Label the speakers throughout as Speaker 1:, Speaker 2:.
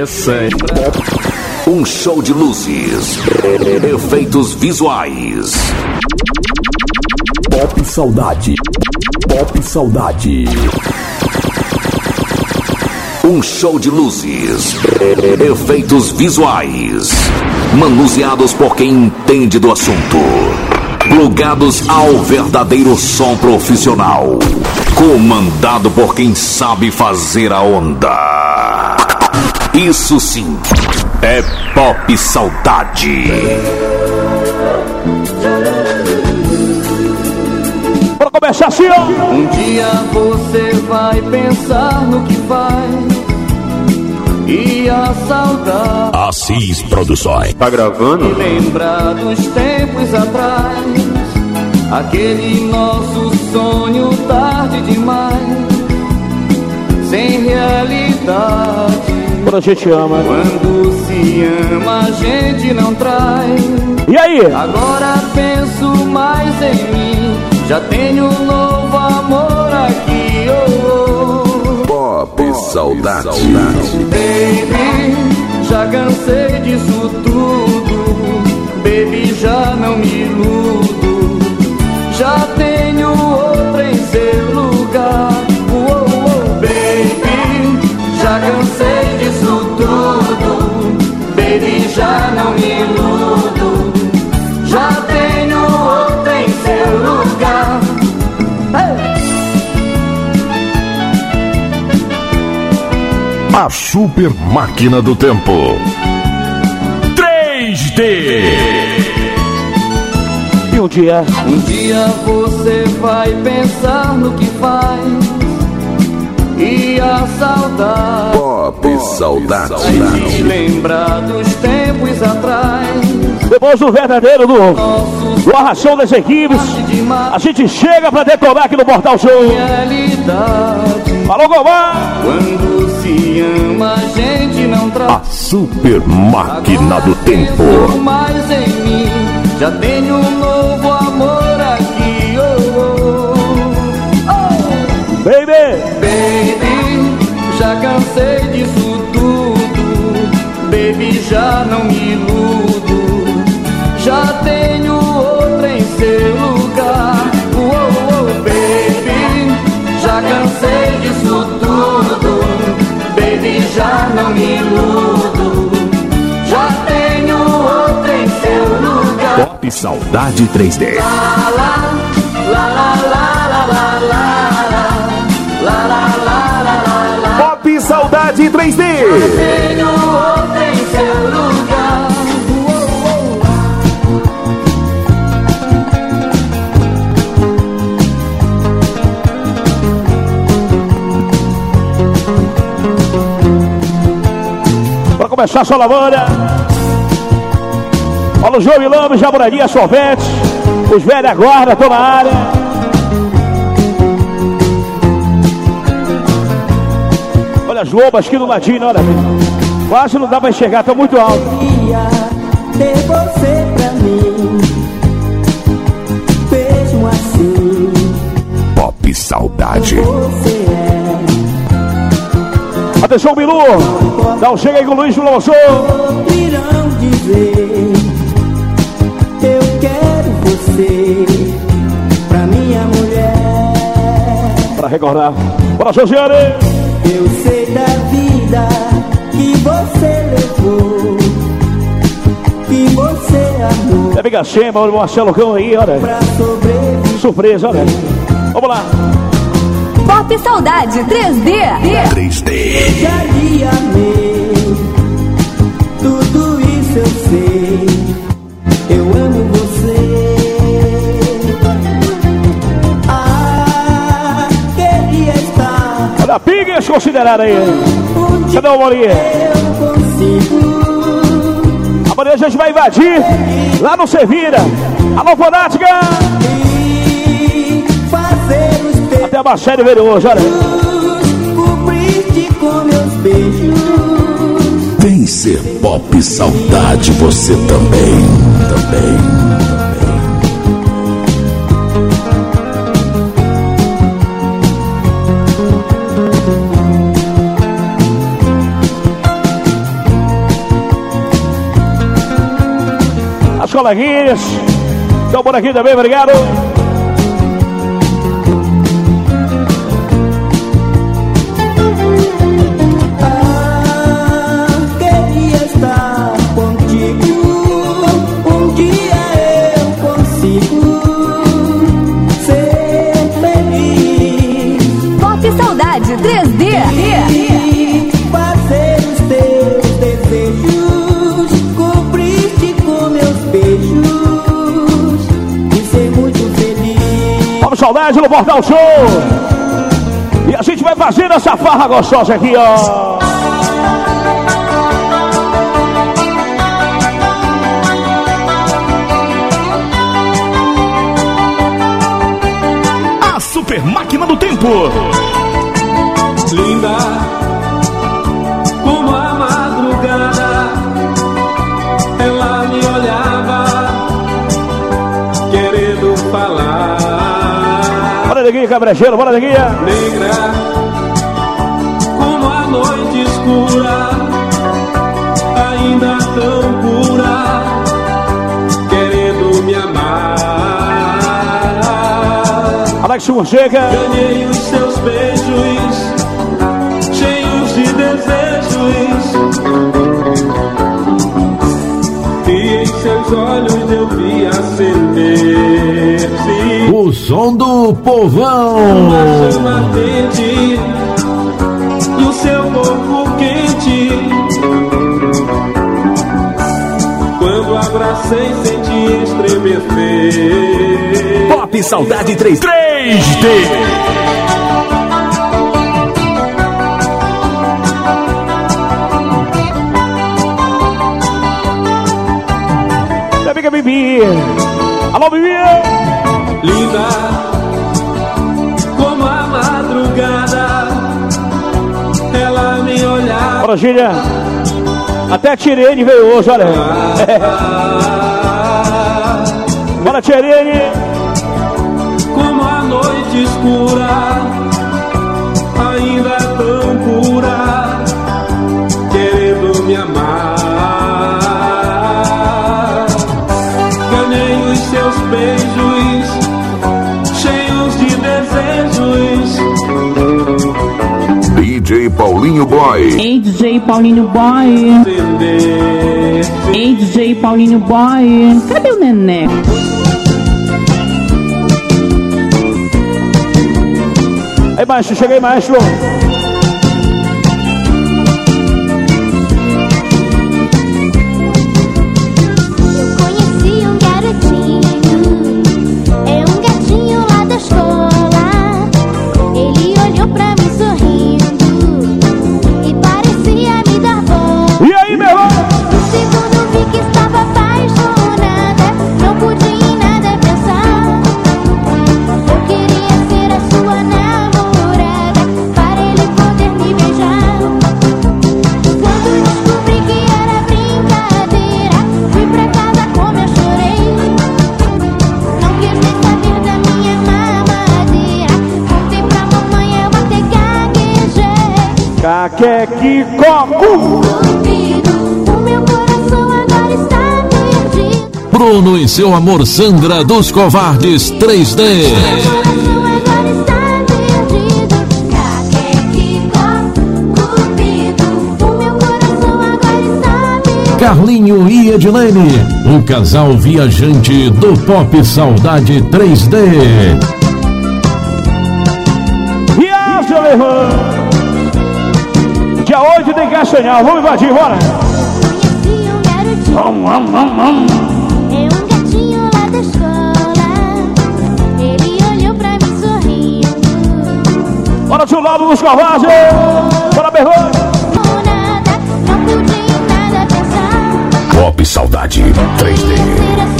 Speaker 1: Essa é.
Speaker 2: Um show de luzes, efeitos visuais.
Speaker 3: Pop Saudade. Pop Saudade.
Speaker 2: Um show de luzes, efeitos visuais. Manuseados por quem entende do assunto. Plugados ao verdadeiro som profissional. Comandado por quem sabe fazer a onda. Isso sim é Pop Saudade.
Speaker 4: Pra começar assim, ó.
Speaker 5: Um dia você vai pensar no que faz e a saudade
Speaker 3: Assis Produções.
Speaker 1: Tá gravando?
Speaker 5: lembrar dos tempos atrás. Aquele nosso sonho tarde demais, sem realidade.
Speaker 4: Quando a gente ama.
Speaker 5: Quando se ama, a gente não traz.
Speaker 4: E aí?
Speaker 5: Agora penso mais em mim. Já tenho um novo amor aqui. Oh, oh.
Speaker 2: Pop Saudade.
Speaker 5: Baby, já cansei disso tudo. Baby, já não me iludo. Já tenho outra em seu lugar. Já cansei disso tudo. Baby, já não me iludo. Já tenho outra em seu lugar. Hey!
Speaker 3: A super máquina do tempo. 3D.
Speaker 4: E um dia.
Speaker 5: Um dia você vai pensar no que faz e a saudade
Speaker 2: Pop Saudade.
Speaker 5: vai te lembrar dos tempos atrás.
Speaker 4: Depois do verdadeiro do,
Speaker 5: Nosso
Speaker 4: do arrachão das equipes. A gente chega pra detonar aqui no Portal Show.
Speaker 5: realidade.
Speaker 4: Falou, Gomar!
Speaker 5: Quando se ama, a gente não
Speaker 3: A
Speaker 5: traz.
Speaker 3: super máquina do tempo.
Speaker 5: Mais em mim, já tenho um novo amor aqui. Oh, oh, oh.
Speaker 4: Baby!
Speaker 5: Baby, já cansei disso tudo. Baby, já não me iludo. Já tenho outra em seu lugar. Oh, oh, baby, já cansei disso tudo. Baby, já não me iludo. Já tenho outra em seu lugar.
Speaker 3: Pop Saudade 3D.
Speaker 5: La la
Speaker 3: Cidade 3D.
Speaker 5: Caminho tem seu lugar.
Speaker 4: Para começar a sua lavoura. Olha o João e Lama, Jabureria, sorvete. Os velhos agora estão na área. Olha as lobas aqui no ladinho, olha. Quase não dá pra enxergar, tá muito alto.
Speaker 6: queria ter você pra mim. Mesmo assim,
Speaker 3: Pop Saudade.
Speaker 6: você é.
Speaker 4: Atenção, Bilu. Dá um chega aí com o Luiz Show.
Speaker 6: Irão dizer: Eu quero você pra minha mulher.
Speaker 4: Pra recordar. Bora, Josiane.
Speaker 6: Eu sei
Speaker 4: É Amiga olha o Marcelo Cão aí, olha. Surpresa, olha. Vamos lá.
Speaker 7: Pop Saudade 3D.
Speaker 3: 3D.
Speaker 6: Já lhe amei, tudo isso eu sei. Eu amo você. Ah, queria estar
Speaker 4: Olha a Pigas considerada aí. Cadê o
Speaker 6: consigo.
Speaker 4: Amanhã a gente vai invadir lá no Servira. Alô, Fanática! Até a Baixada veio hoje, olha.
Speaker 3: Vem ser Pop Saudade você também. Também.
Speaker 4: Coleguinhas. Estão por aqui também, obrigado.
Speaker 8: Saudade
Speaker 4: no Portal Show. E a gente vai fazendo essa farra gostosa aqui, ó.
Speaker 3: A super máquina do tempo.
Speaker 4: Neguinha, cabrejeiro, bora, neguinha.
Speaker 9: Negra como a noite escura, ainda tão pura, querendo me amar.
Speaker 4: Alex Fonseca.
Speaker 9: Ganhei os seus beijos, cheios de desejos. Em seus olhos eu vi acender-se
Speaker 3: O som do povão.
Speaker 9: uma chama ardente e o seu corpo quente. Quando abracei, senti estremecer.
Speaker 3: Pop Saudade 3 3D.
Speaker 4: Bibi. Alô, Bibi.
Speaker 9: linda como a madrugada. Ela me olhava.
Speaker 4: Bora, Gília. Até a Tirene veio hoje, olha. Bora, Tirene.
Speaker 9: como a noite escura, beijos, cheios de desejos,
Speaker 10: DJ Paulinho Boy.
Speaker 7: Ei, DJ Paulinho Boy. Ei, DJ Paulinho Boy. Cadê o neném?
Speaker 4: Aí, maestro, cheguei, maestro.
Speaker 11: Gaguejei.
Speaker 4: Caqueque Coco.
Speaker 3: Bruno e seu amor Sandra dos Covardes 3D.
Speaker 11: Meu coração agora está perdido. Caquequicó, cupido. O meu coração agora está perdido.
Speaker 3: Carlinho e Edilene, o casal viajante do Pop Saudade 3D.
Speaker 4: E a seu irmão? Dia 8 tem Castanhal. Vamos invadir, bora.
Speaker 11: Conheci um garotinho.
Speaker 4: Hum, hum, hum, hum.
Speaker 11: É um gatinho lá da escola. Ele olhou pra mim sorrindo.
Speaker 4: Bora do lado dos covardes. Bora, meu irmão.
Speaker 11: Não nada, não pude em nada pensar.
Speaker 10: Pop Saudade 3D.
Speaker 11: Ser a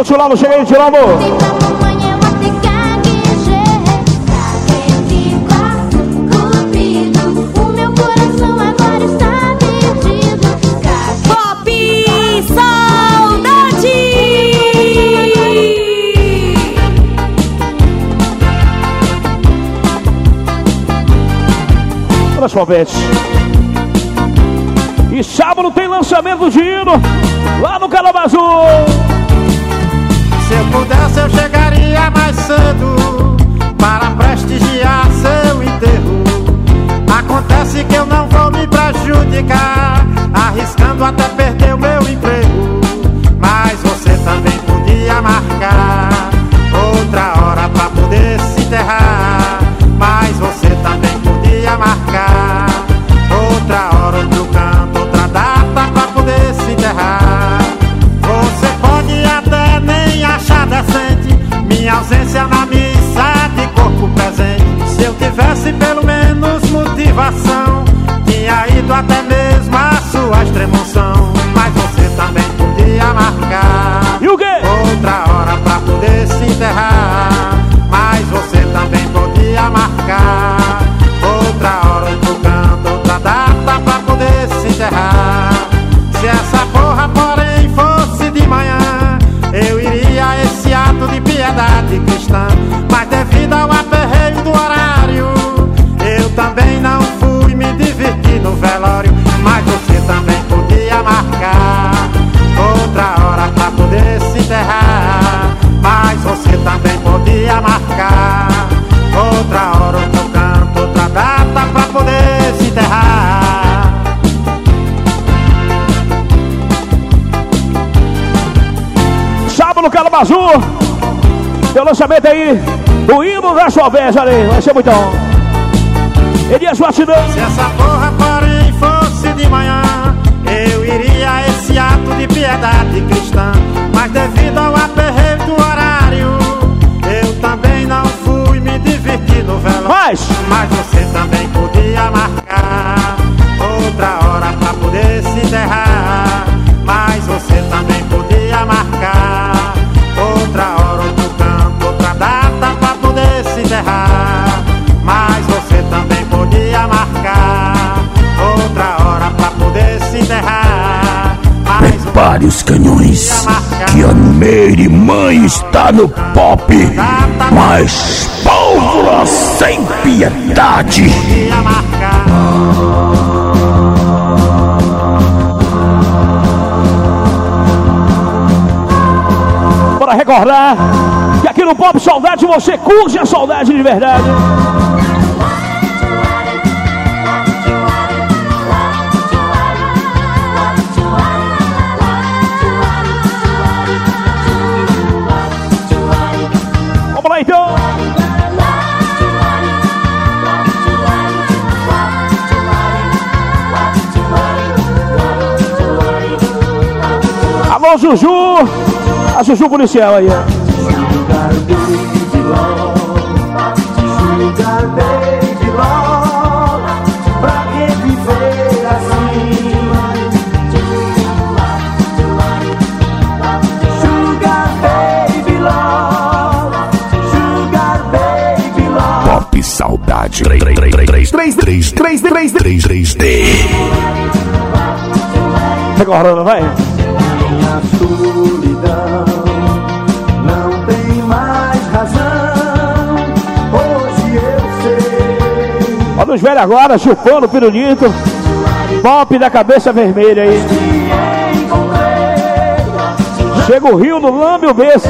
Speaker 4: Alô,
Speaker 11: Tilamo, chega aí, Tilamo.
Speaker 8: Pop Saudade!
Speaker 4: Transformete. E sábado tem lançamento de hino lá no Calabazul.
Speaker 12: Se eu pudesse, eu chegaria mais cedo para prestigiar seu enterro. Acontece que eu não vou me prejudicar, arriscando até perder
Speaker 4: Tem o lançamento aí do hino da Palmetes ali. Vai ser muito bom. Elias Batidão.
Speaker 12: Se essa porra, porém, fosse de manhã, eu iria a esse ato de piedade cristã. Mas devido ao aperreio do horário, eu também não fui me divertir no velório.
Speaker 4: Mas,
Speaker 12: Mas você também podia marcar Mas você também podia marcar outra hora pra poder se enterrar.
Speaker 10: Prepare os canhões, que a Meire Mãe está no pop. Mas pólvora sem piedade.
Speaker 12: podia marcar.
Speaker 4: recordar aqui no Pop Saudade você curte a saudade de verdade. Vamos lá então. Alô, Juju! A Juju policial aí, ó.
Speaker 10: Saudade 3 3 3 3 3 3 3 3 3 3 D.
Speaker 4: Recordando, vai. Olha os velhos agora, chupando o pirulito. Pop da cabeça vermelha aí. Chega o rio no lambe o berço.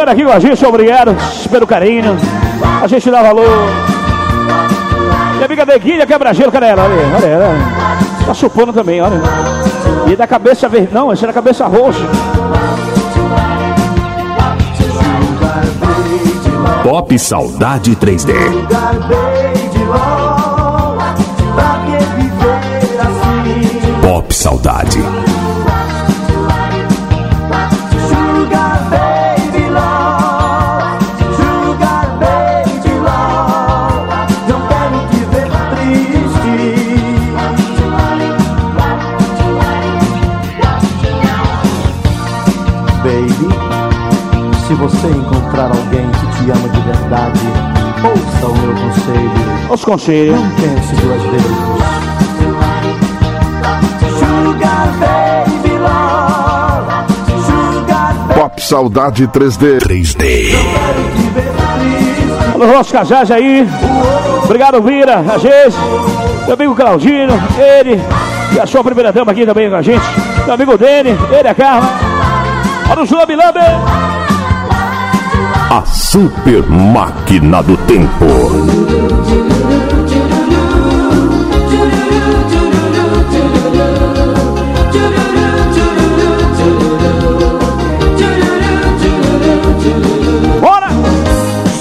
Speaker 4: Eliana, aqui com a gente, obrigado pelo carinho. A gente dá valor. Minha amiga Neguinha quebra-gelo, cadê ela? Olha, olha ela. Tá chupando também, olha. E da cabeça verde. Não, esse é da cabeça roxa.
Speaker 10: Pop Saudade 3D.
Speaker 13: Garbei de LOL. Pra que viver assim?
Speaker 10: Pop Saudade.
Speaker 4: Os conselhos.
Speaker 13: Não pense duas vezes. Sugar baby love. Sugar
Speaker 10: Pop Saudade 3D. 3D.
Speaker 4: Alô, nossos casais aí. Obrigado, Vira, a gente. Meu amigo Claudino, ele. E a sua primeira dama aqui também com a gente. Meu amigo Dene, ele, a Carla. Olha o Lambe Lambe.
Speaker 10: A super máquina do tempo.
Speaker 4: Bora!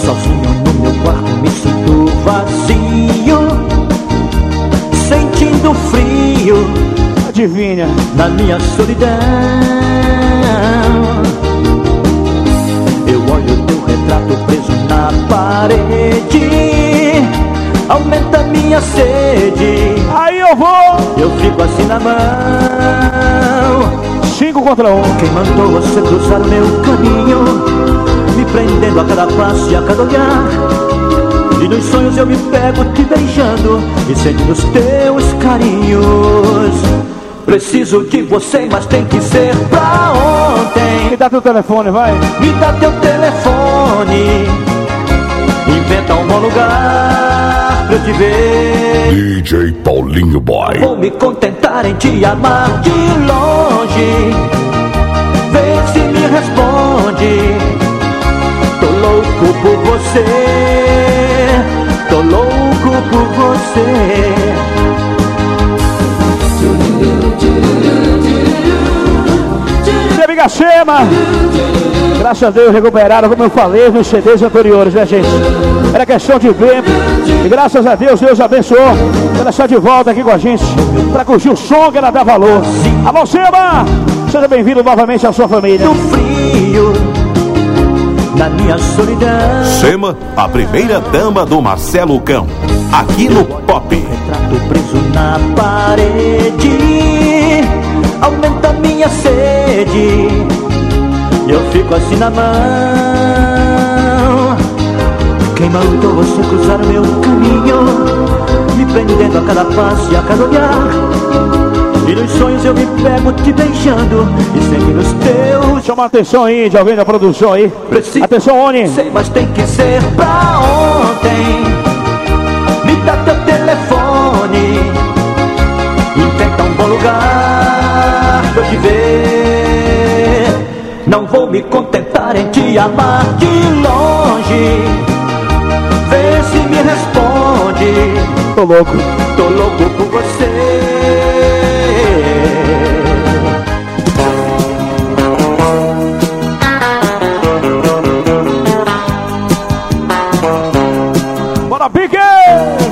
Speaker 13: Sozinho no meu quarto me sinto vazio Sentindo frio
Speaker 4: Adivinha.
Speaker 13: na minha solidão retrato preso na parede. Aumenta minha sede.
Speaker 4: Aí eu vou.
Speaker 13: Eu fico assim na mão.
Speaker 4: Cinco contra um.
Speaker 13: Quem mandou você cruzar meu caminho? Me prendendo a cada passo e a cada olhar. E nos sonhos eu me pego te beijando E sentindo os teus carinhos. Preciso de você, mas tem que ser pra
Speaker 4: dá teu telefone, vai.
Speaker 13: Me dá teu telefone. Inventa um bom lugar pra eu te ver.
Speaker 10: DJ Paulinho Boy.
Speaker 13: Vou me contentar em te amar de longe. Vê se me responde. Tô louco por você. Tô louco por você
Speaker 4: Amiga Sema. Graças a Deus recuperaram, como eu falei nos CDs anteriores, né, gente? Era questão de ver. E graças a Deus, Deus abençoou. Ela está de volta aqui com a gente para curtir o som que ela dá valor. Alô, Sema! Seja bem-vindo novamente à sua família.
Speaker 13: No frio Na minha solidão
Speaker 14: Sema, a primeira dama do Marcelo Cão. Aqui no Pop.
Speaker 13: Retrato preso na parede Aumenta minha sede Eu fico assim na mão Quem mandou você cruzar meu caminho Me prendendo a cada passo e a cada olhar E nos sonhos eu me pego te beijando E sentindo os teus
Speaker 4: Chama atenção aí de alguém da produção aí.
Speaker 13: Preciso
Speaker 4: Atenção, Oni.
Speaker 13: sei, mas tem que ser pra ontem. Me dá teu telefone. Inventa um bom lugar pra eu te ver. Vou me contentar em te amar de longe. Vê se me responde.
Speaker 4: Tô louco.
Speaker 13: Tô louco por você.
Speaker 4: Bora, pique!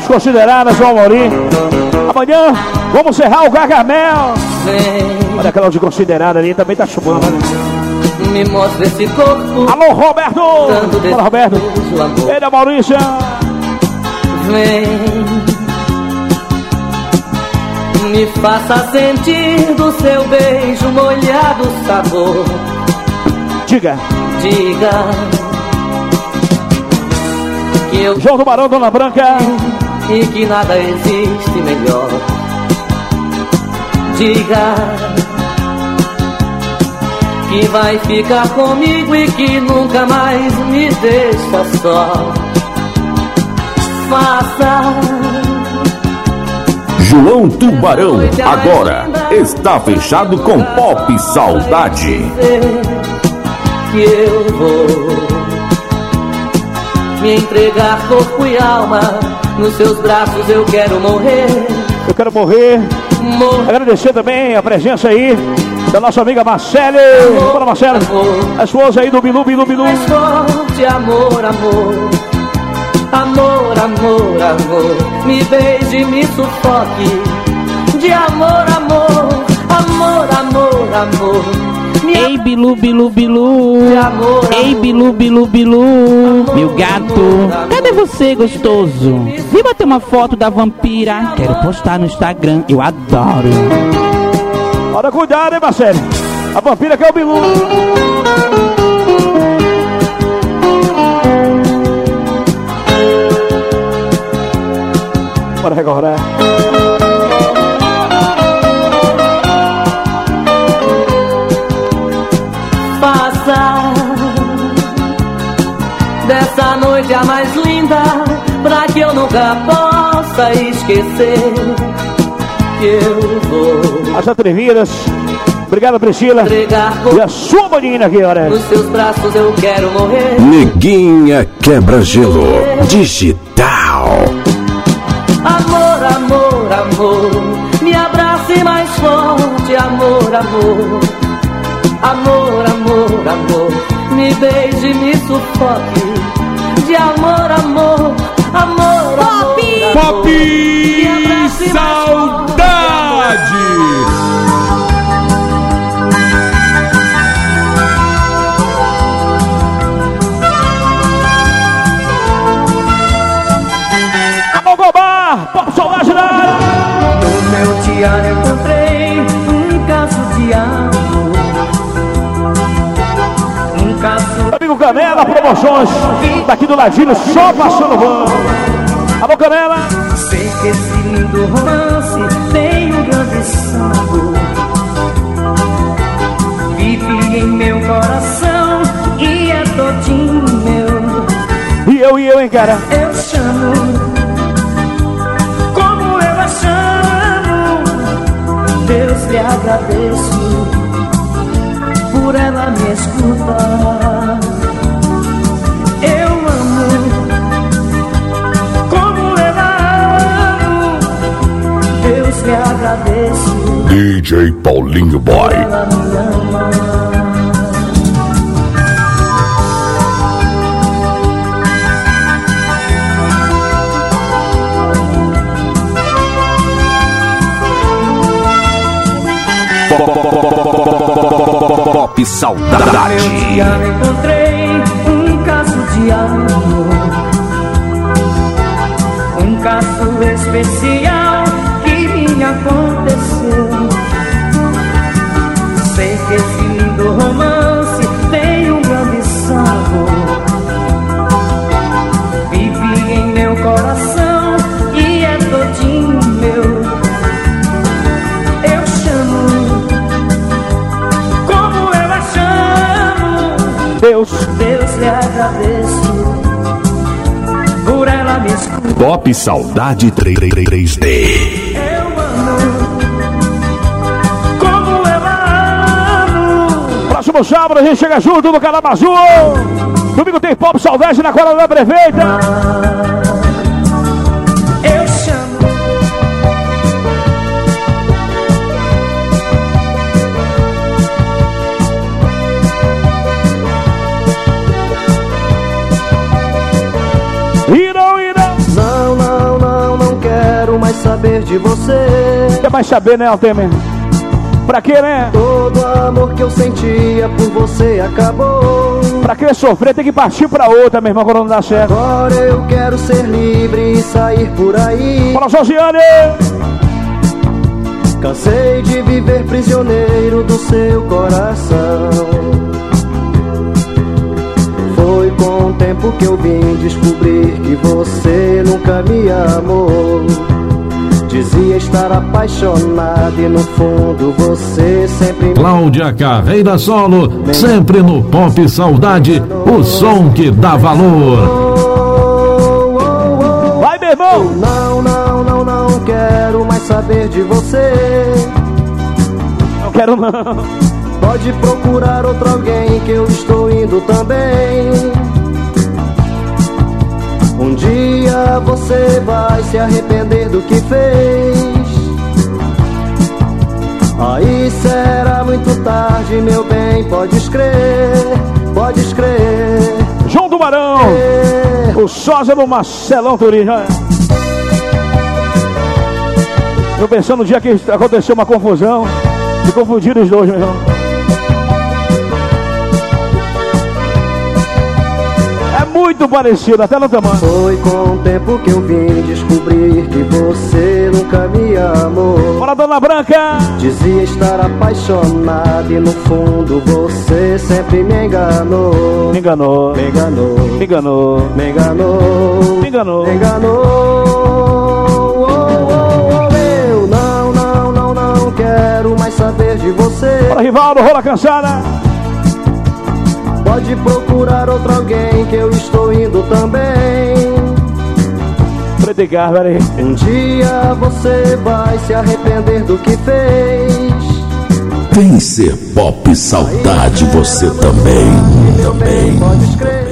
Speaker 4: Consideradas, João Maurim. Amanhã vamos serrar o Gargamel. Olha aquela de considerada ali, também tá chupando. né?
Speaker 15: Me mostra esse corpo.
Speaker 4: Alô, Roberto! Fala, Roberto. Ele é Maurício.
Speaker 15: Vem, me faça sentir do seu beijo molhado o sabor.
Speaker 4: Diga.
Speaker 15: Diga que eu
Speaker 4: João do Barão, Dona Branca.
Speaker 15: e que nada existe melhor. Diga que vai ficar comigo e que nunca mais me deixa só. Faça
Speaker 10: João Tubarão, agora está fechado com Pop Saudade.
Speaker 15: que eu vou me entregar corpo e alma. Nos seus braços eu quero morrer,
Speaker 4: Eu quero morrer.
Speaker 15: morrer.
Speaker 4: Agradecer também a presença aí da nossa amiga Marcele. Bora, Marcele. A esposa aí do Bilu, Bilu, Bilu.
Speaker 15: mais forte, amor, amor. Amor, amor, amor. Me beije, me sufoque. De amor, amor. Amor, amor, amor. Me
Speaker 7: Ei, Bilu, Bilu, Bilu.
Speaker 15: De amor,
Speaker 7: Ei,
Speaker 15: amor.
Speaker 7: Bilu, Bilu, Bilu. Meu gato, cadê você, gostoso? Vem bater uma foto da vampira. Quero postar no Instagram. Eu adoro.
Speaker 4: Olha, cuidado, hein, Marcele. A vampira que é o Bilu. Bora recordar.
Speaker 15: Faça dessa noite a mais linda, pra que eu nunca possa esquecer que eu vou
Speaker 4: As atrevidas. Obrigado, Priscila. E a sua boninha aqui, olha.
Speaker 15: nos seus braços eu quero morrer.
Speaker 2: Neguinha quebra-gelo digital.
Speaker 15: Amor, amor, amor, me abrace mais forte, amor, amor. Amor, amor, amor, me beije, me sufoque. De amor, amor, amor, amor.
Speaker 16: Pop
Speaker 15: Me abrace
Speaker 4: Gobar! Pop Saudade na área.
Speaker 17: No meu diário encontrei um caso de amor. Um caso
Speaker 4: Amigo Canela, promoções. Daqui do ladinho, só passando vamos. Alô, Canela.
Speaker 17: Sei que esse lindo romance tem sabor. Vive em meu coração e é todinho meu.
Speaker 4: E eu, e eu, hein, cara.
Speaker 17: Eu chamo, como eu a chamo. Deus lhe agradeço por ela me escutar.
Speaker 2: DJ Paulinho Boy. Pop Saudade.
Speaker 17: encontrei um caso de amor Um caso especial esse lindo romance tem um grande sabor Vive em meu coração e é todinho meu Eu chamo como eu a chamo
Speaker 4: Deus.
Speaker 17: Deus lhe agradeço por ela me escutar.
Speaker 2: Pop Saudade 3D.
Speaker 4: Próximo sábado a gente chega junto no Canal Azul. Domingo tem Pop Saudade na Cola da Prefeita.
Speaker 17: Eu chamo
Speaker 4: Irão, irão.
Speaker 17: Não, não, não, não quero mais saber de você.
Speaker 4: Quer mais saber, né, Altemer? Pra quê, né?
Speaker 17: Todo amor que eu sentia por você acabou.
Speaker 4: Pra que sofrer, tem que partir pra outra, meu irmão, quando não dá certo.
Speaker 17: Agora eu quero ser livre e sair por aí.
Speaker 4: Fala, Josiane!
Speaker 17: Cansei de viver prisioneiro do seu coração. Foi com o tempo que eu vim descobrir que você nunca me amou. Dizia estar apaixonado e no fundo você sempre
Speaker 3: Cláudia Carreira Solo, sempre no Pop Saudade, o som que dá valor.
Speaker 4: Vai, meu irmão!
Speaker 17: Não, não, não, não quero mais saber de você.
Speaker 4: Não quero não.
Speaker 17: Pode procurar outro alguém que eu estou indo também. Dia você vai se arrepender do que fez. Aí será muito tarde, meu bem, podes crer, podes crer.
Speaker 4: João do Barão! O sósia do Marcelão Turim. Eu pensando no dia que aconteceu uma confusão. E confundiram os dois, meu irmão. muito parecido, até no tamanho.
Speaker 17: Foi com o tempo que eu vim descobrir que você nunca me amou.
Speaker 4: Fala, Dona Branca!
Speaker 17: Dizia estar apaixonado e no fundo você sempre me enganou.
Speaker 4: Me enganou.
Speaker 17: Me enganou.
Speaker 4: Me enganou.
Speaker 17: Me enganou.
Speaker 4: Me enganou.
Speaker 17: Me enganou. Oh, oh, oh, oh eu não, não, não, não quero mais saber de você. Fala,
Speaker 4: Rivaldo, rola cansada.
Speaker 18: Pode procurar outro alguém que eu estou indo também. Um dia você vai se arrepender do que fez.
Speaker 10: Vem ser pop saudade você também, também.
Speaker 18: Pode escrever.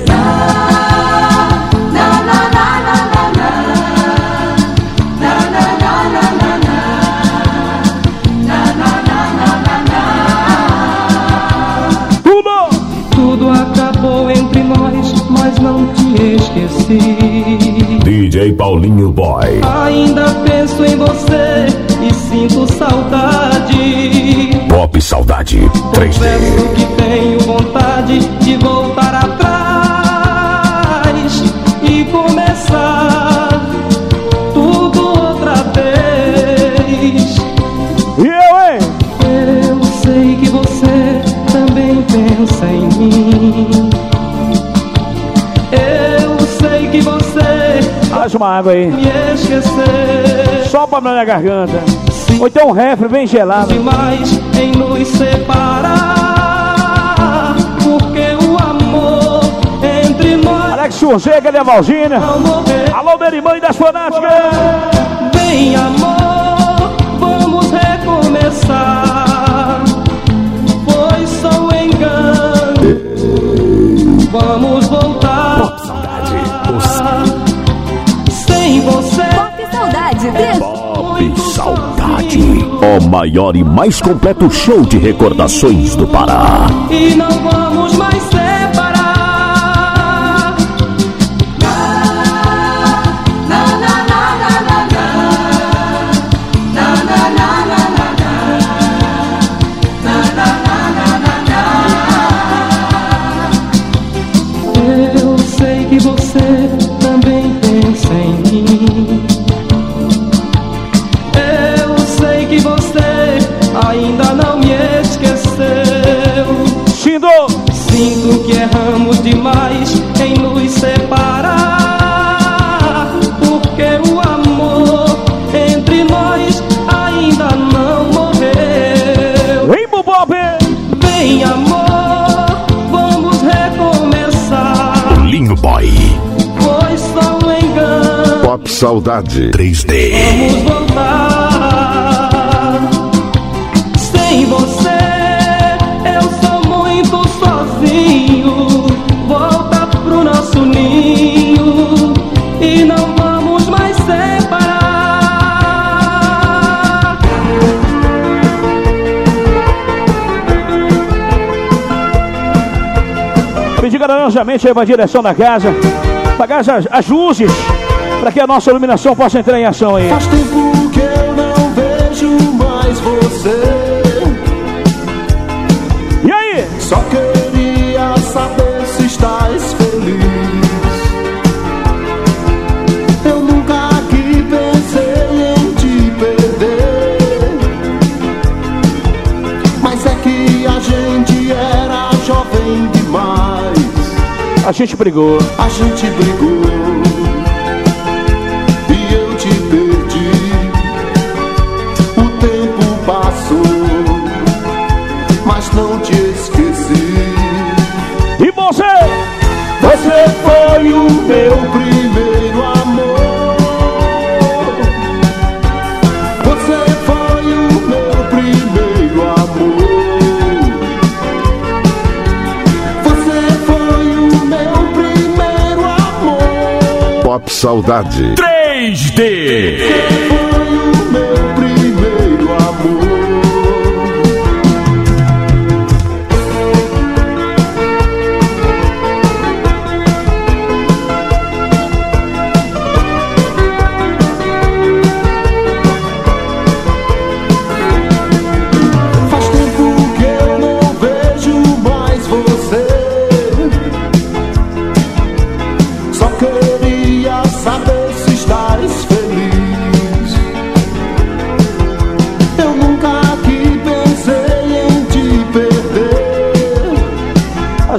Speaker 10: Paulinho Boy.
Speaker 15: Ainda penso em você e sinto saudade.
Speaker 10: Pop Saudade
Speaker 4: Faz uma água aí. Só pra minha garganta. Ou então um refre bem gelado.
Speaker 15: demais em nos separar. Porque o amor entre nós
Speaker 4: Alex Surgê, cadê a Valgina?
Speaker 15: não morreu.
Speaker 4: Alô, Merimã e das fanáticas.
Speaker 15: Vem, amor, vamos recomeçar. Foi só um engano. Vamos voltar.
Speaker 11: Saudade 3D.
Speaker 10: Pop Saudade. O maior e mais completo show de recordações do Pará.
Speaker 15: e não vamos
Speaker 10: Saudade 3D.
Speaker 15: Vamos voltar. Sem você, eu sou muito sozinho. Volta pro nosso ninho e não vamos mais separar.
Speaker 4: Pedir carinhosamente aí pra direção da casa. Pagar as, as luzes. Pra que a nossa iluminação possa entrar em ação aí.
Speaker 18: Faz tempo que eu não vejo mais você.
Speaker 4: E aí?
Speaker 18: Só queria saber se estás feliz. Eu nunca que pensei em te perder. Mas é que a gente era jovem demais.
Speaker 4: A gente brigou.
Speaker 18: A gente brigou. Meu primeiro amor. Você foi o meu primeiro amor. Você foi o meu primeiro amor.
Speaker 10: Pop Saudade
Speaker 19: 3D.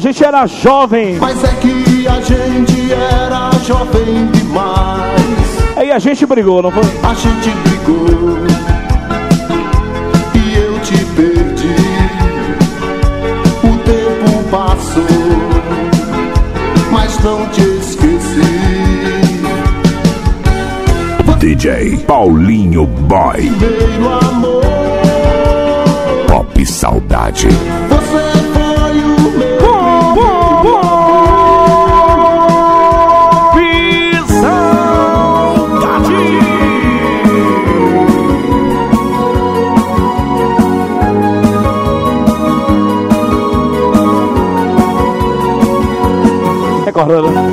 Speaker 4: gente era jovem.
Speaker 18: Mas é que a gente era jovem demais.
Speaker 4: Aí a gente brigou, não foi?
Speaker 18: A gente brigou. E eu te perdi. O tempo passou. Mas não te esqueci.
Speaker 10: DJ Paulinho Boy.
Speaker 18: Primeiro amor.
Speaker 10: Pop Saudade.
Speaker 6: Recordando.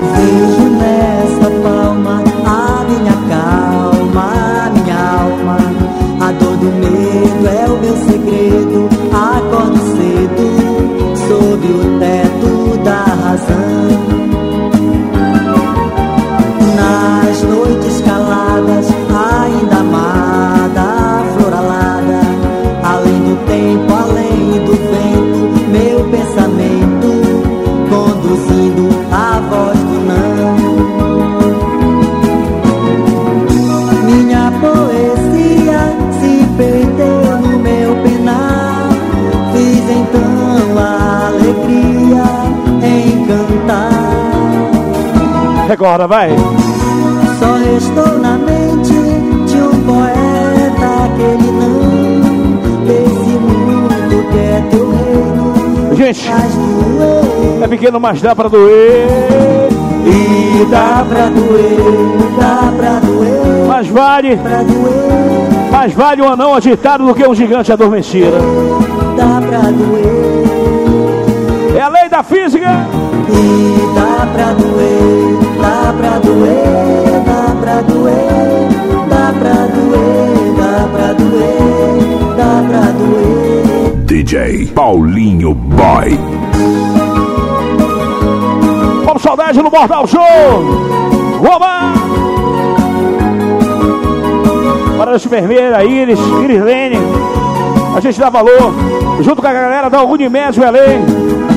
Speaker 6: Recorda, vai.
Speaker 15: Só restou na mente de um poeta aquele não desse mundo que é teu reino.
Speaker 6: Gente, é pequeno, mas dá pra doer.
Speaker 15: e dá pra doer, dá pra doer,
Speaker 6: Mas vale,
Speaker 15: pra doer,
Speaker 6: mais vale um anão agitado do que um gigante adormecido.
Speaker 15: dá pra doer
Speaker 6: É a lei da física.
Speaker 10: Boy.
Speaker 6: Vamos saudade no Mortal Show. Oba! Para a enfermeira, Iris, Iris Lene. A gente dá valor. Junto com a galera da Unimed Belém.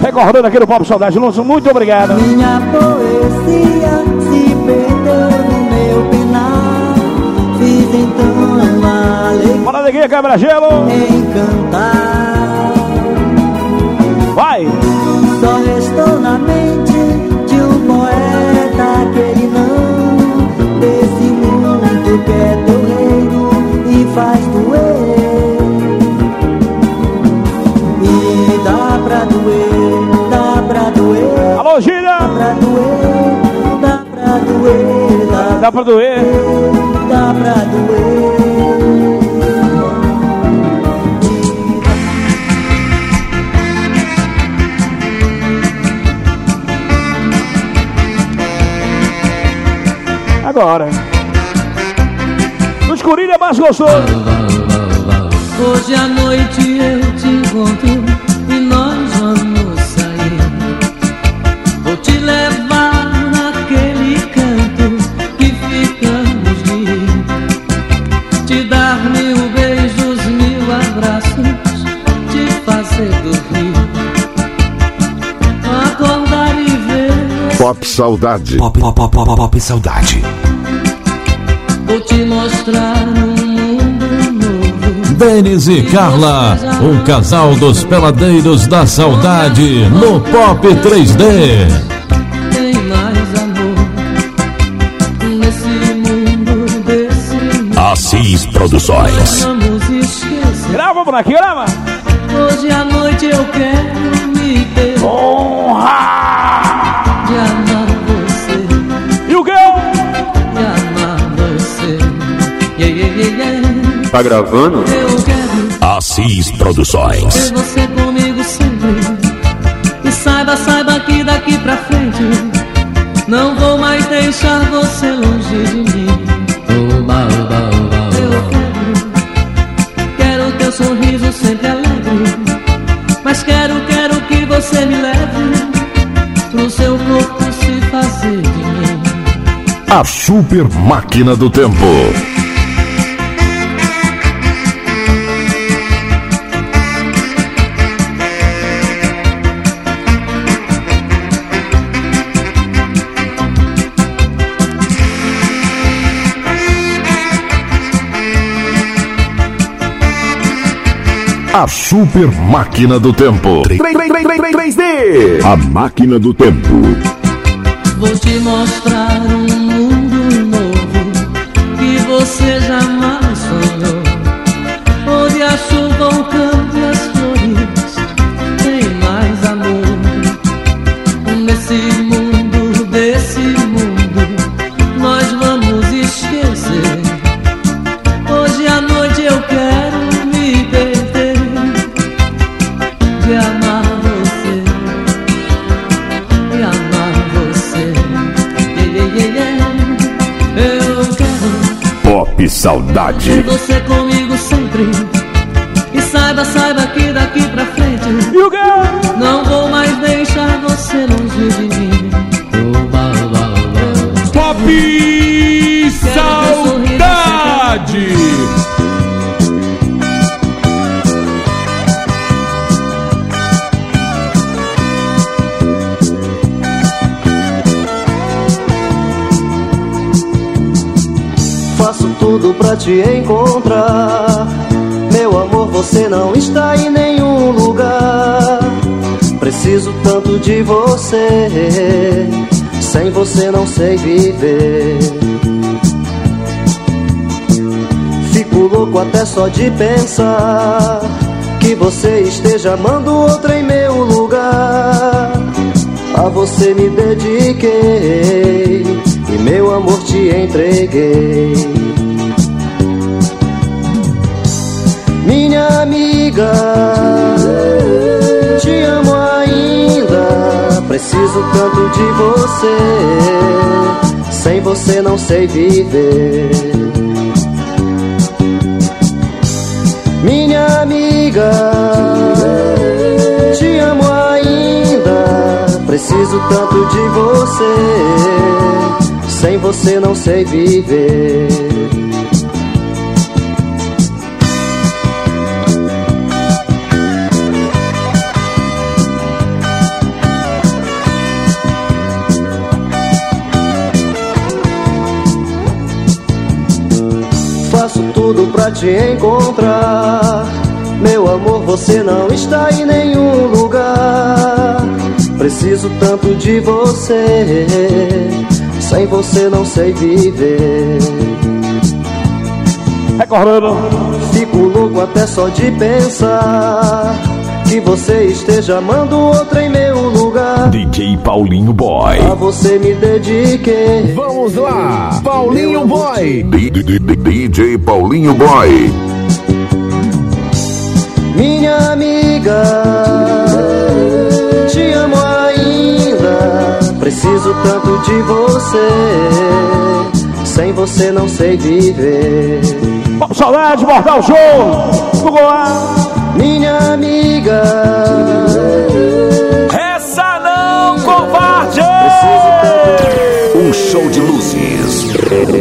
Speaker 6: Recordando aqui no Pop Saudade. Lúcio, muito obrigado.
Speaker 15: Minha poesia se perdeu no meu penar. Fiz então a alegria
Speaker 6: Bora, neguinha, quebra gelo.
Speaker 15: Só restou na mente de um poeta aquele não desse mundo que é teu reino e faz doer. E dá pra doer, dá pra doer,
Speaker 6: Alô, Gíria!
Speaker 15: pra doer, dá pra doer, dá,
Speaker 6: Dá pra doer.
Speaker 15: dá pra doer.
Speaker 6: Agora. No escurinho é mais gostoso.
Speaker 15: Hoje à noite eu te encontro
Speaker 10: Saudade. Pop, pop, pop, pop, pop Saudade.
Speaker 15: vou te mostrar um mundo novo.
Speaker 3: Denis e Carla, um casal dos peladeiros da saudade no Pop 3D.
Speaker 15: Tem mais amor nesse mundo desse mundo.
Speaker 10: Assis Produções.
Speaker 6: Grava por aqui, grava.
Speaker 15: Hoje à noite eu quero me ter
Speaker 6: Honra!
Speaker 1: Tá gravando?
Speaker 15: Eu quero
Speaker 10: Assis Produções.
Speaker 15: ter você comigo sempre. E saiba, saiba que daqui pra frente não vou mais deixar você longe de mim. Oba, oba, oba, Eu quero, quero teu sorriso sempre alegre. Mas quero, quero que você me leve pro seu corpo se fazer de mim.
Speaker 10: A super máquina do tempo. A super máquina do tempo. 3D. A máquina do tempo.
Speaker 15: Vou te mostrar um
Speaker 10: Saudade.
Speaker 17: Tudo pra te encontrar. Meu amor, você não está em nenhum lugar. Preciso tanto de você. Sem você não sei viver. Fico louco até só de pensar que você esteja amando outra em meu lugar. A você me dediquei e meu amor te entreguei. Amiga, te amo ainda. Preciso tanto de você. Sem você não sei viver. Minha amiga, te amo ainda. Preciso tanto de você. Sem você não sei viver. Te encontrar. Meu amor, você não está em nenhum lugar. Preciso tanto de você. Sem você não sei viver.
Speaker 4: Recordando.
Speaker 17: Fico louco até só de pensar que você esteja amando outra em meu.
Speaker 10: DJ Paulinho Boy.
Speaker 17: A você me dediquei.
Speaker 3: Vamos lá, Paulinho Boy.
Speaker 10: DJ Paulinho Boy.
Speaker 17: Minha amiga, te amo ainda. Preciso tanto de você. Sem você não sei viver.
Speaker 4: Saudade, Mortal Show.
Speaker 17: Minha amiga,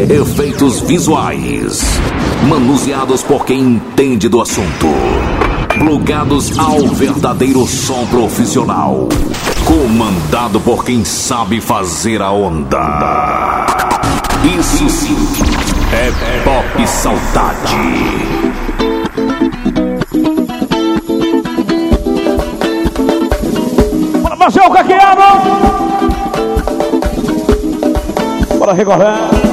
Speaker 2: efeitos visuais, manuseados por quem entende do assunto. Plugados ao verdadeiro som profissional. Comandado por quem sabe fazer a onda. Isso sim é Pop Saudade.
Speaker 4: Bora fazer o caqueado. Bora recordar.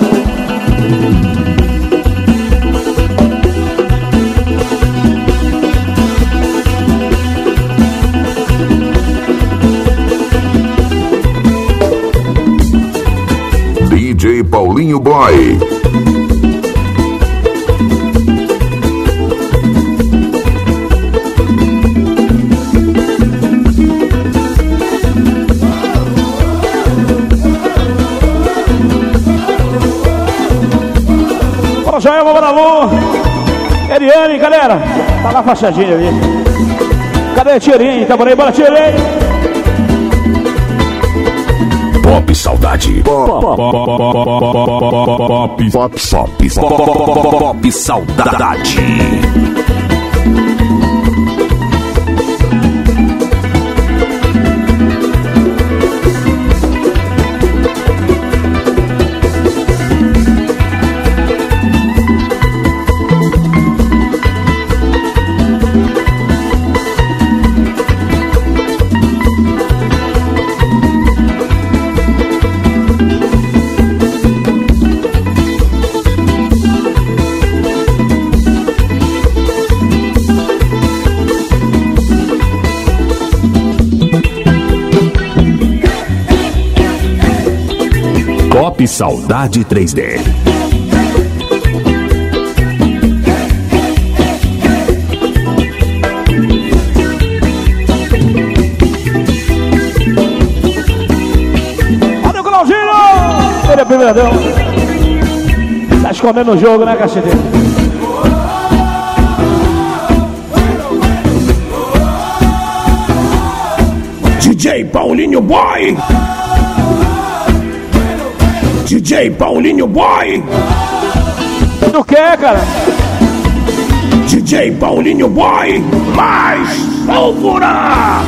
Speaker 10: DJ Paulinho Boy.
Speaker 4: Galera. Tá lá fachadinha ali. Cadê a Tirinha? Tá por aí? Bora, Tirinha.
Speaker 10: Pop Saudade.
Speaker 2: Pop, pop, pop Saudade.
Speaker 3: Pop Saudade 3D.
Speaker 20: Olha o Claudinho! Ele é primeirão. Tá escondendo o jogo, né, caceteiro?
Speaker 21: DJ Paulinho Boy. DJ Paulinho Boy.
Speaker 20: Tu quer, cara?
Speaker 21: DJ Paulinho Boy. Mais pólvora.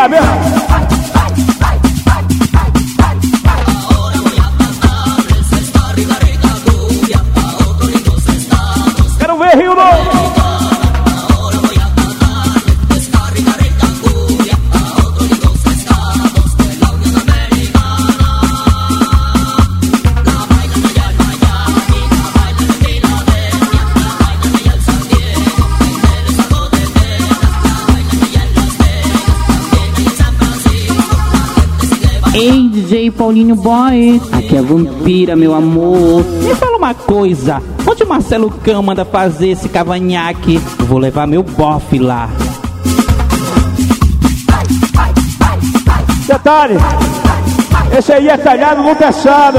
Speaker 20: Só
Speaker 7: Paulinho Boy, aqui é a vampira, meu amor. Me fala uma coisa, onde o Marcelo Cão manda fazer esse cavanhaque? Eu vou levar meu bofe lá.
Speaker 20: Detalhe. Esse aí é talhado no tessado.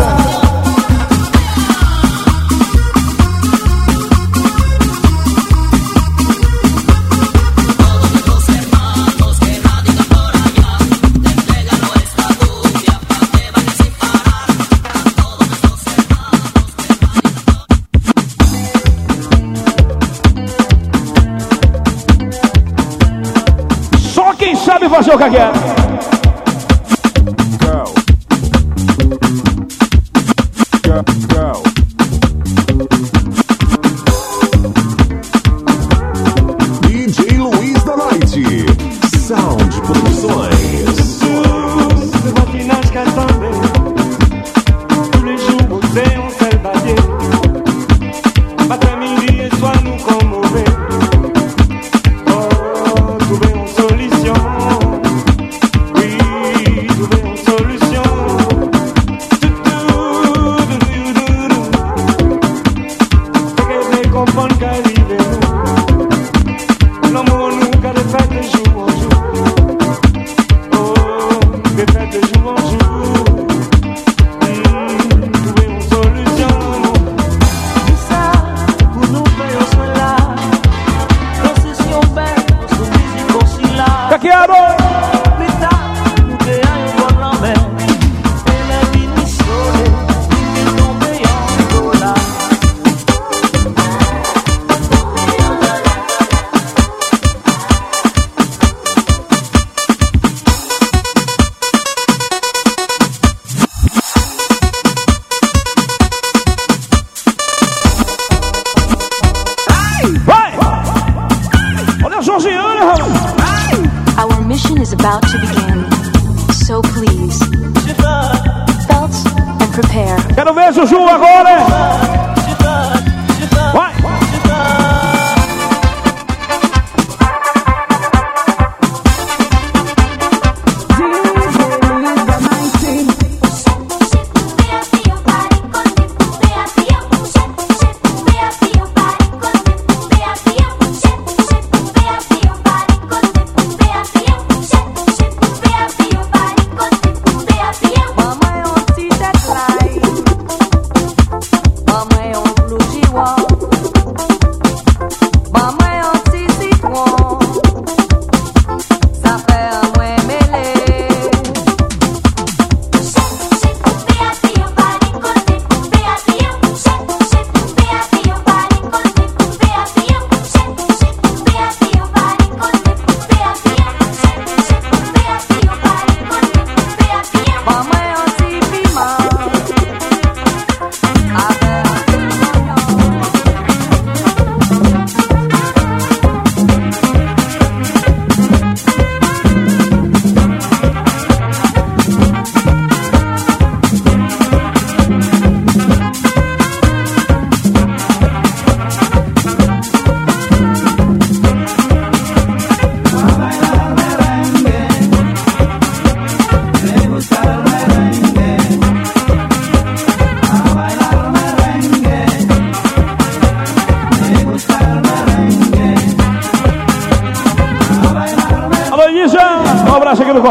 Speaker 20: Sabe fazer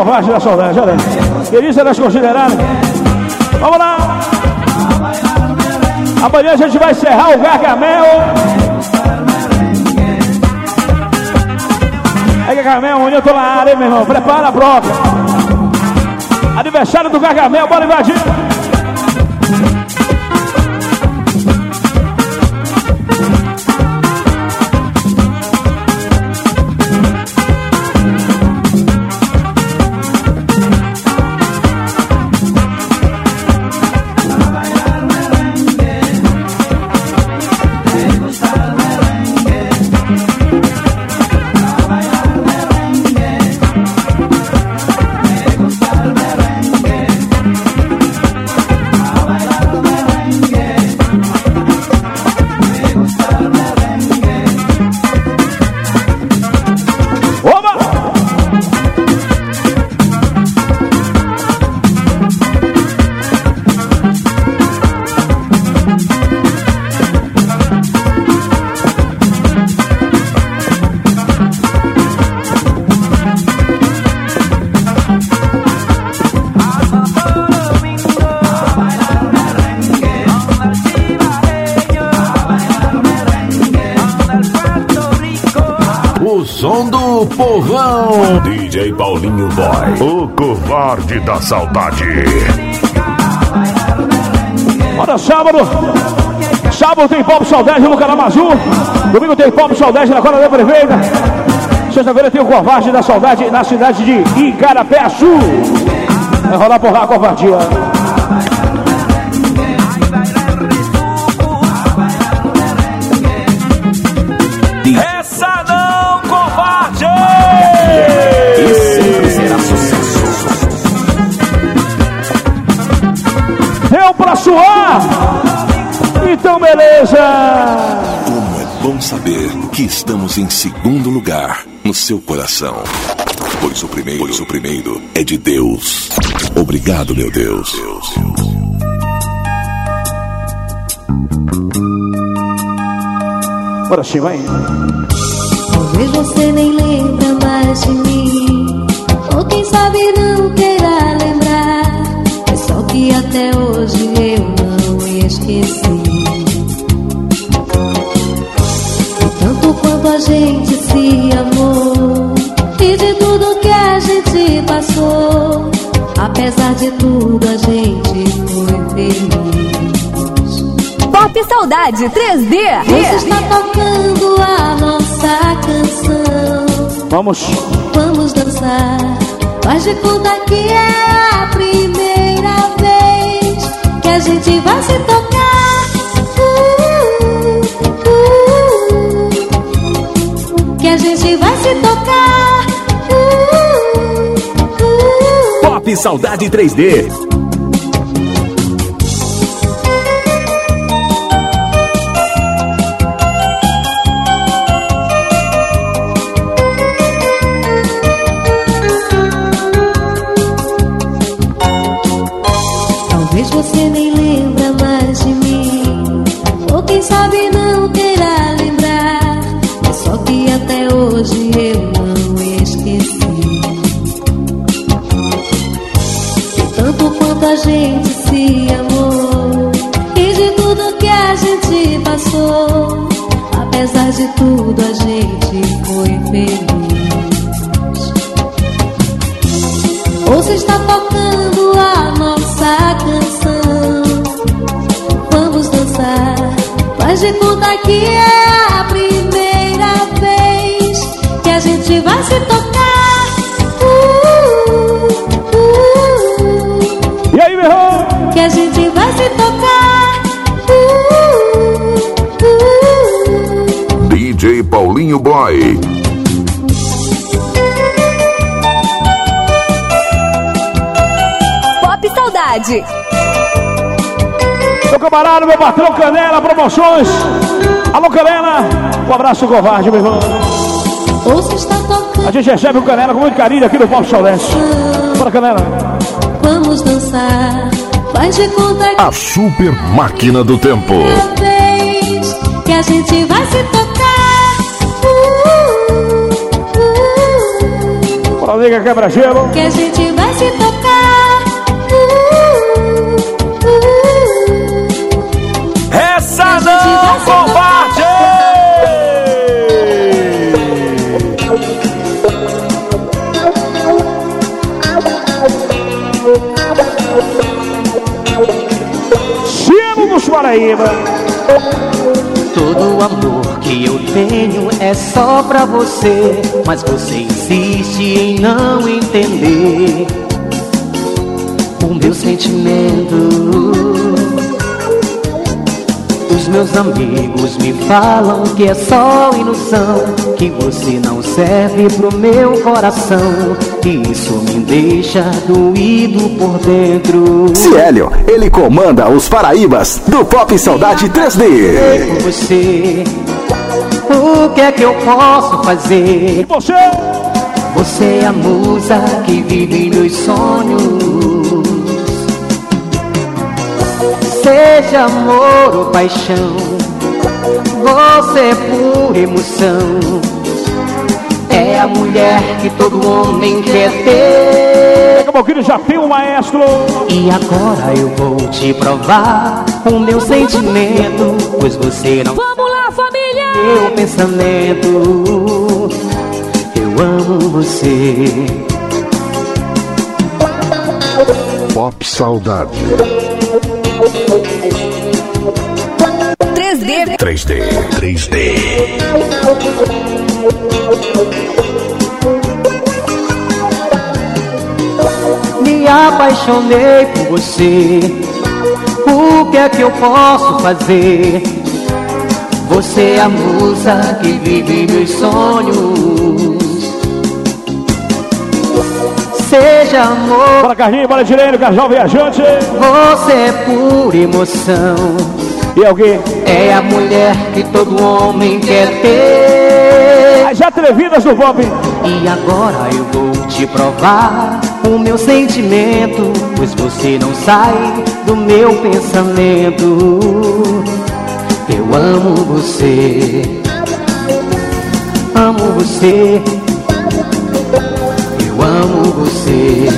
Speaker 4: Covarde da Saudade, olha aí. Delícia das consideradas. Vamos lá. Amanhã a gente vai encerrar o Gargamel. É Gargamel, amanhã eu tô na área, hein, meu irmão. Prepara a prova. Aniversário do Gargamel, bora invadir.
Speaker 3: Povão.
Speaker 10: DJ Paulinho Boy, o covarde da saudade.
Speaker 4: Olha, sábado. Sábado tem Pop Saudade no Caramaju. Domingo tem Pop Saudade na Cola da Prefeita. Sexta-feira tem o Covarde da Saudade na cidade de Igarapé-Açu. Vai rolar por lá a covardia. Suar? Então, beleza.
Speaker 2: Como é bom saber que estamos em segundo lugar no seu coração. Pois o primeiro, pois o primeiro é de Deus. Obrigado, meu Deus.
Speaker 4: Bora, sim, vai.
Speaker 22: Talvez você nem lembra mais de mim Ou quem sabe não queira de tudo a gente foi feliz
Speaker 11: Pop Saudade 3D.
Speaker 22: Você está tocando a nossa canção
Speaker 4: Vamos.
Speaker 22: Vamos dançar. Faz de conta que é a primeira vez que a gente vai se tocar. Uh, uh, uh, que a gente vai se tocar.
Speaker 10: Saudade 3D.
Speaker 4: Camarada, meu patrão Canela, promoções. Alô, Canela. Um abraço covarde, meu irmão. A gente recebe o Canela com muito carinho aqui no Pop Saudade. Bora, Canela.
Speaker 22: Vamos dançar. Faz de conta que
Speaker 10: A super máquina do tempo.
Speaker 22: vez que a gente vai se tocar. Uh, uh, uh.
Speaker 4: Fala, nega quebra-gelo.
Speaker 22: Que a gente vai se tocar.
Speaker 4: Paraíba.
Speaker 23: Todo o amor que eu tenho é só pra você, mas você insiste em não entender o meu sentimento. Os meus amigos me falam que é só ilusão, que você não serve pro meu coração, e isso me deixa doído por dentro.
Speaker 24: Ciélio, ele comanda os Paraíbas do Pop Saudade 3D.
Speaker 23: por você. O que é que eu posso fazer?
Speaker 4: Você!
Speaker 23: Você é a musa que vive em meus sonhos. Seja amor ou paixão, você é pura emoção. É a mulher que todo homem quer ter.
Speaker 4: Daqui a pouquinho já tem o maestro.
Speaker 23: E agora eu vou te provar o meu sentimento, pois você não
Speaker 22: Vamos lá, família!
Speaker 23: meu pensamento. Eu amo você.
Speaker 25: Pop Saudade.
Speaker 11: 3D.
Speaker 25: 3D. 3D.
Speaker 23: Me apaixonei por você. O que é que eu posso fazer? Você é a musa que vive meus sonhos. Seja amor.
Speaker 4: Bora, Carlinhos, bora, Direne, Carjão Viajante.
Speaker 23: Você é pura emoção.
Speaker 4: E alguém?
Speaker 23: É a mulher que todo homem quer ter.
Speaker 4: As atrevidas do Pop.
Speaker 23: E agora eu vou te provar o meu sentimento, pois você não sai do meu pensamento. Eu amo você, amo você, amo você,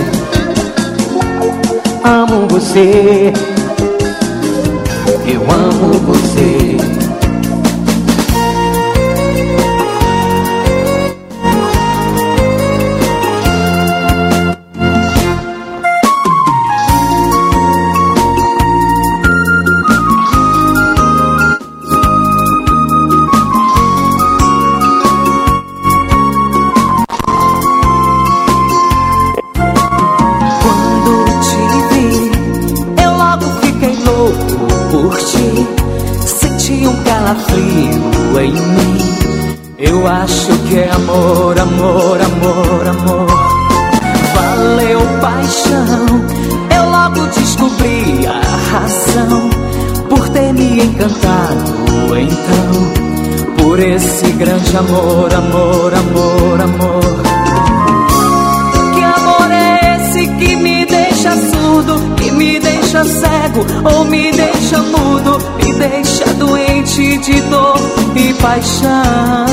Speaker 23: amo você, eu amo você.
Speaker 15: Grande amor, amor, amor, amor. Que amor é esse que me deixa surdo, que me deixa cego ou me deixa mudo, me deixa doente de dor e paixão?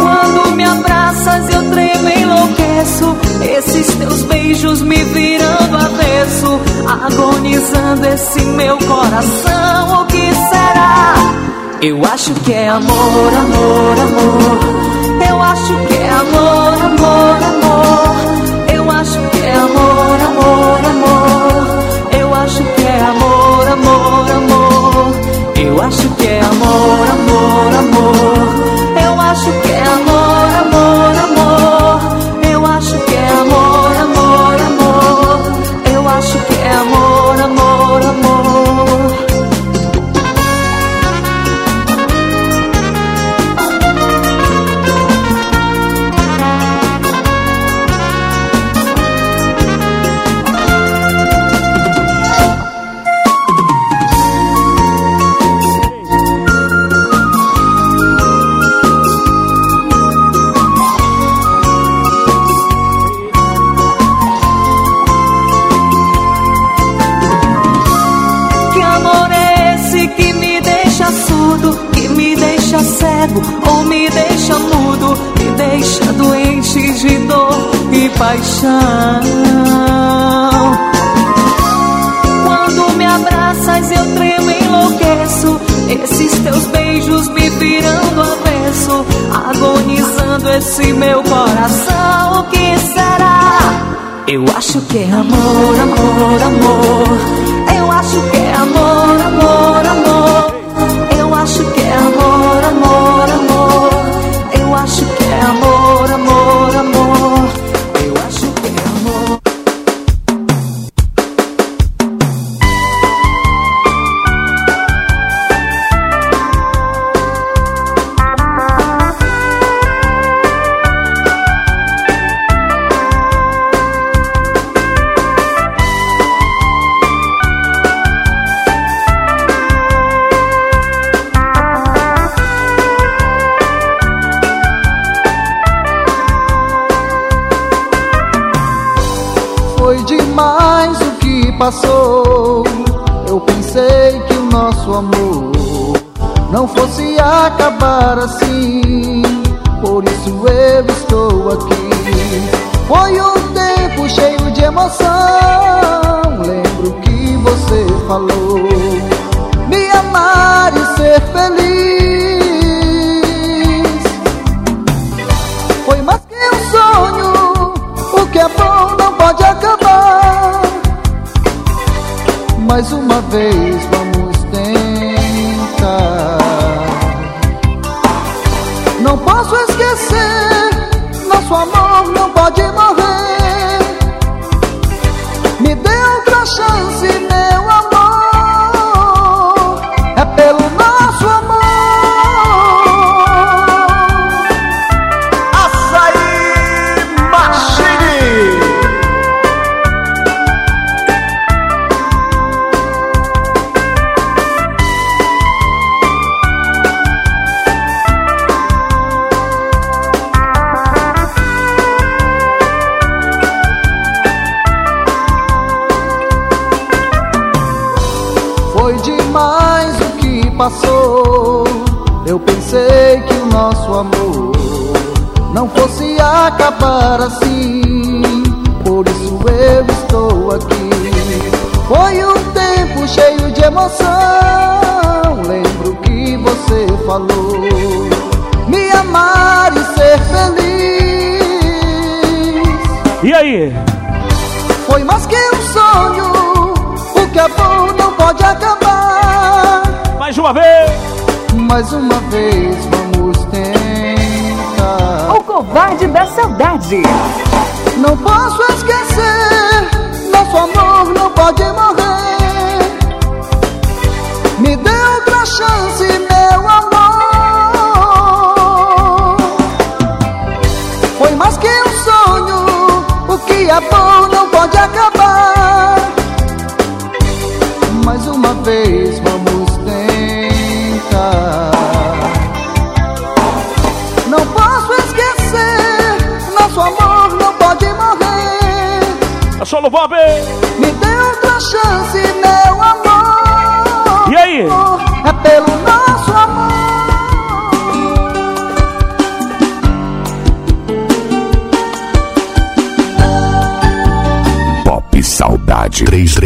Speaker 15: Quando me abraças eu tremo e enlouqueço, esses teus beijos me viram do avesso, agonizando esse meu coração. Eu acho que é amor, amor, amor. Eu acho que é amor, amor, amor. Eu acho que é amor, amor, amor. Eu acho que é amor, amor, amor. Eu acho que é amor, amor, amor. Eu acho que é amor,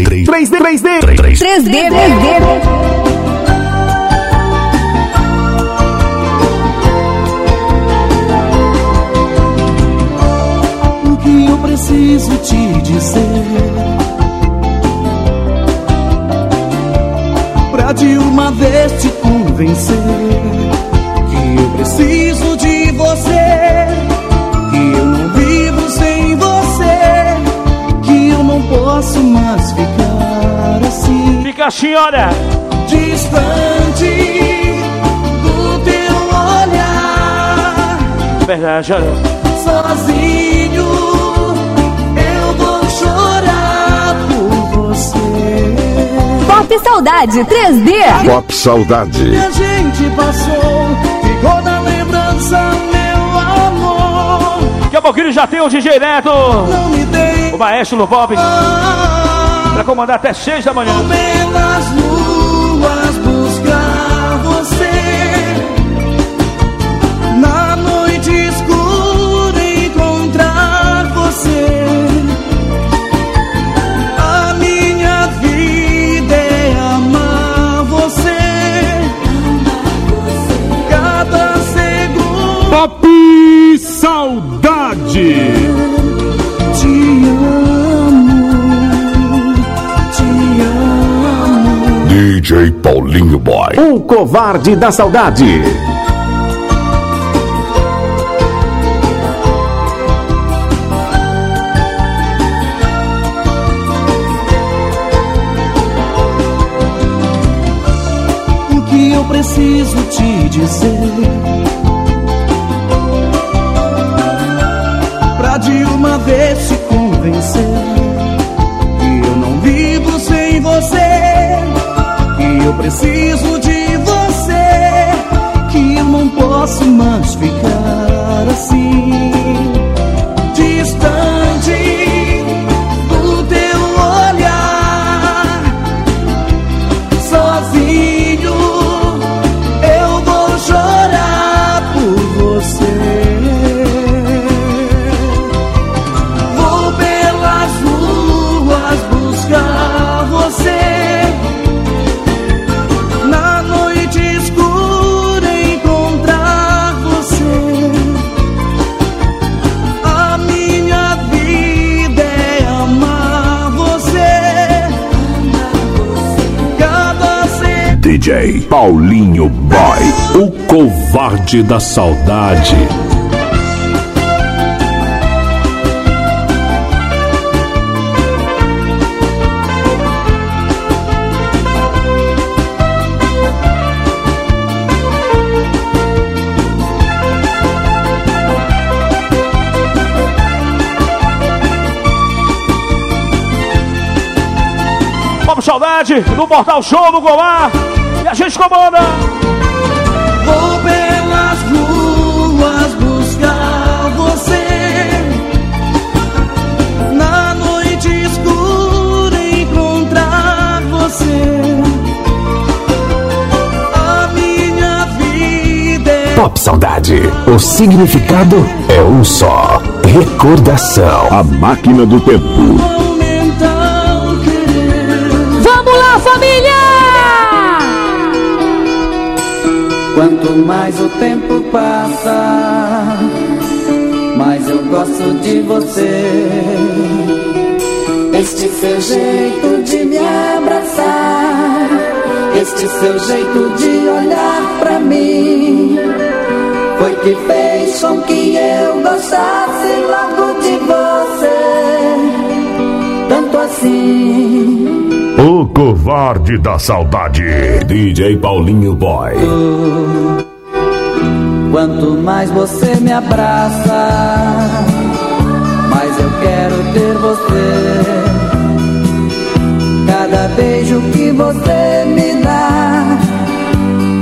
Speaker 26: 3D, 3D,
Speaker 3: 3D, 3D,
Speaker 27: 3D. eu preciso te dizer Pra de uma vez te convencer Que eu preciso posso mais ficar assim.
Speaker 4: Fica assim, olha.
Speaker 27: Distante do teu olhar.
Speaker 4: É verdade, olha.
Speaker 27: Sozinho eu vou chorar por você.
Speaker 3: Pop Saudade 3D.
Speaker 10: Pop Saudade.
Speaker 27: Que a gente passou, ficou na lembrança
Speaker 4: mesmo pouquinho já tem o DJ Neto. O maestro Bob. Pra comandar até 6 da manhã.
Speaker 10: Paulinho Boy.
Speaker 3: O covarde da saudade.
Speaker 5: O que eu preciso te dizer? Pra de uma vez te eu preciso de
Speaker 10: Paulinho Boy.
Speaker 28: O covarde da saudade.
Speaker 4: Vamos, saudade do Portal Show do Goiás. E a gente comanda.
Speaker 5: Vou pelas ruas buscar você. Na noite escura encontrar você. A minha vida é
Speaker 3: Pop Saudade. O significado é um só. Recordação.
Speaker 10: A máquina do tempo.
Speaker 5: Quanto mais o tempo passa, mais eu gosto de você. Este seu jeito de me abraçar, este seu jeito de olhar pra mim, foi que fez com que eu gostasse logo de você. Tanto assim.
Speaker 10: Covarde da saudade. DJ Paulinho Boy.
Speaker 5: Quanto mais você me abraça, mais eu quero ter você. Cada beijo que você me dá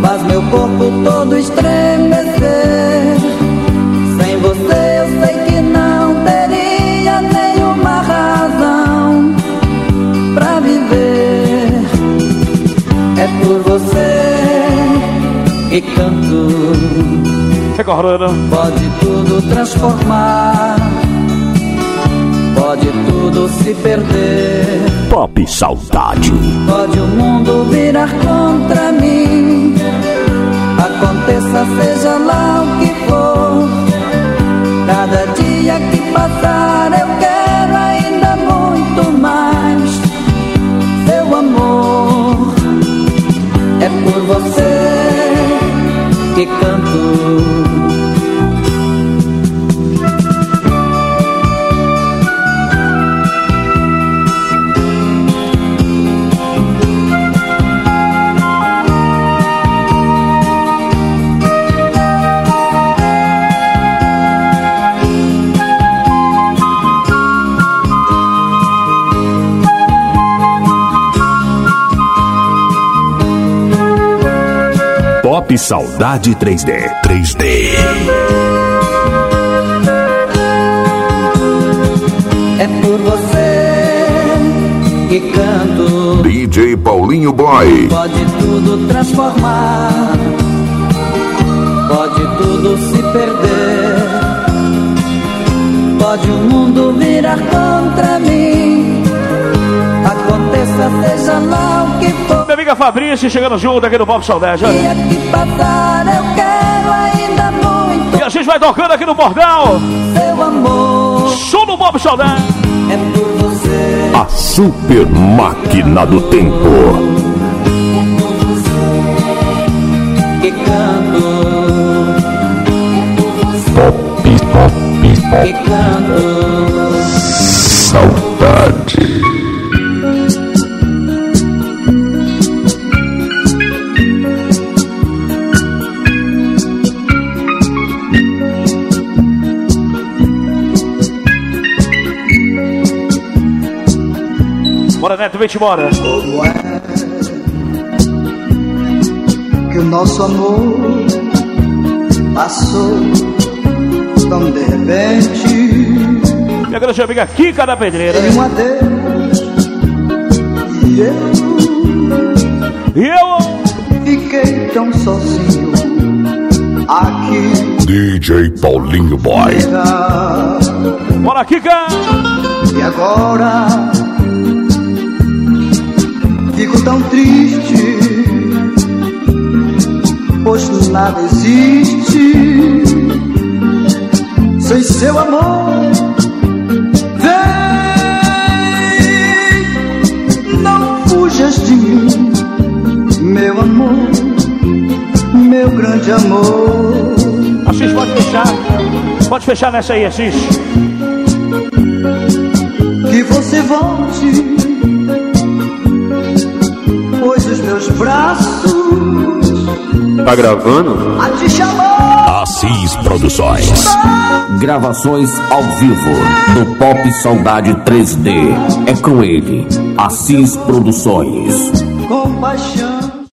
Speaker 5: faz meu corpo todo estremecer. Por você que canto.
Speaker 4: Recordando.
Speaker 5: Pode tudo transformar, pode tudo se perder.
Speaker 10: Pop Saudade.
Speaker 5: Pode o mundo virar contra mim. Aconteça, seja lá o que for. Cada dia que passar,
Speaker 10: Saudade 3D. 3D.
Speaker 5: É por você que canto.
Speaker 10: DJ Paulinho Boy.
Speaker 5: Pode tudo transformar, pode tudo se perder, pode o mundo virar contra mim. Aconteça, seja lá o que for.
Speaker 4: Fabrício chegando junto aqui no Pop Saudade. Olha.
Speaker 5: Que passar, eu quero ainda muito
Speaker 4: E a gente vai tocando aqui no portal.
Speaker 5: Seu amor
Speaker 4: Show do Bob Saudade.
Speaker 5: é por você.
Speaker 3: A super máquina do tempo.
Speaker 5: que canto,
Speaker 3: Pop, pop,
Speaker 5: que
Speaker 3: pop.
Speaker 5: canto.
Speaker 3: Saudade.
Speaker 4: Neto, vem-te embora.
Speaker 27: Como é que o nosso amor passou tão de repente?
Speaker 4: Minha grande amiga Kika da Pedreira.
Speaker 27: Em um adeus e eu
Speaker 4: E eu,
Speaker 27: fiquei tão sozinho aqui.
Speaker 3: DJ Paulinho Boy.
Speaker 4: bora, Kika.
Speaker 27: E agora fico tão triste, pois nada existe sem seu amor. Vem, não fujas de mim, meu amor, meu grande amor.
Speaker 4: Assis, pode fechar. Pode fechar nessa aí, Assis.
Speaker 27: que você volte, meus braços
Speaker 1: Tá gravando?
Speaker 27: a te chamar.
Speaker 3: Assis Produções.
Speaker 2: Gravações ao vivo do Pop Saudade 3D. É com ele, Assis Produções.
Speaker 27: com paixão.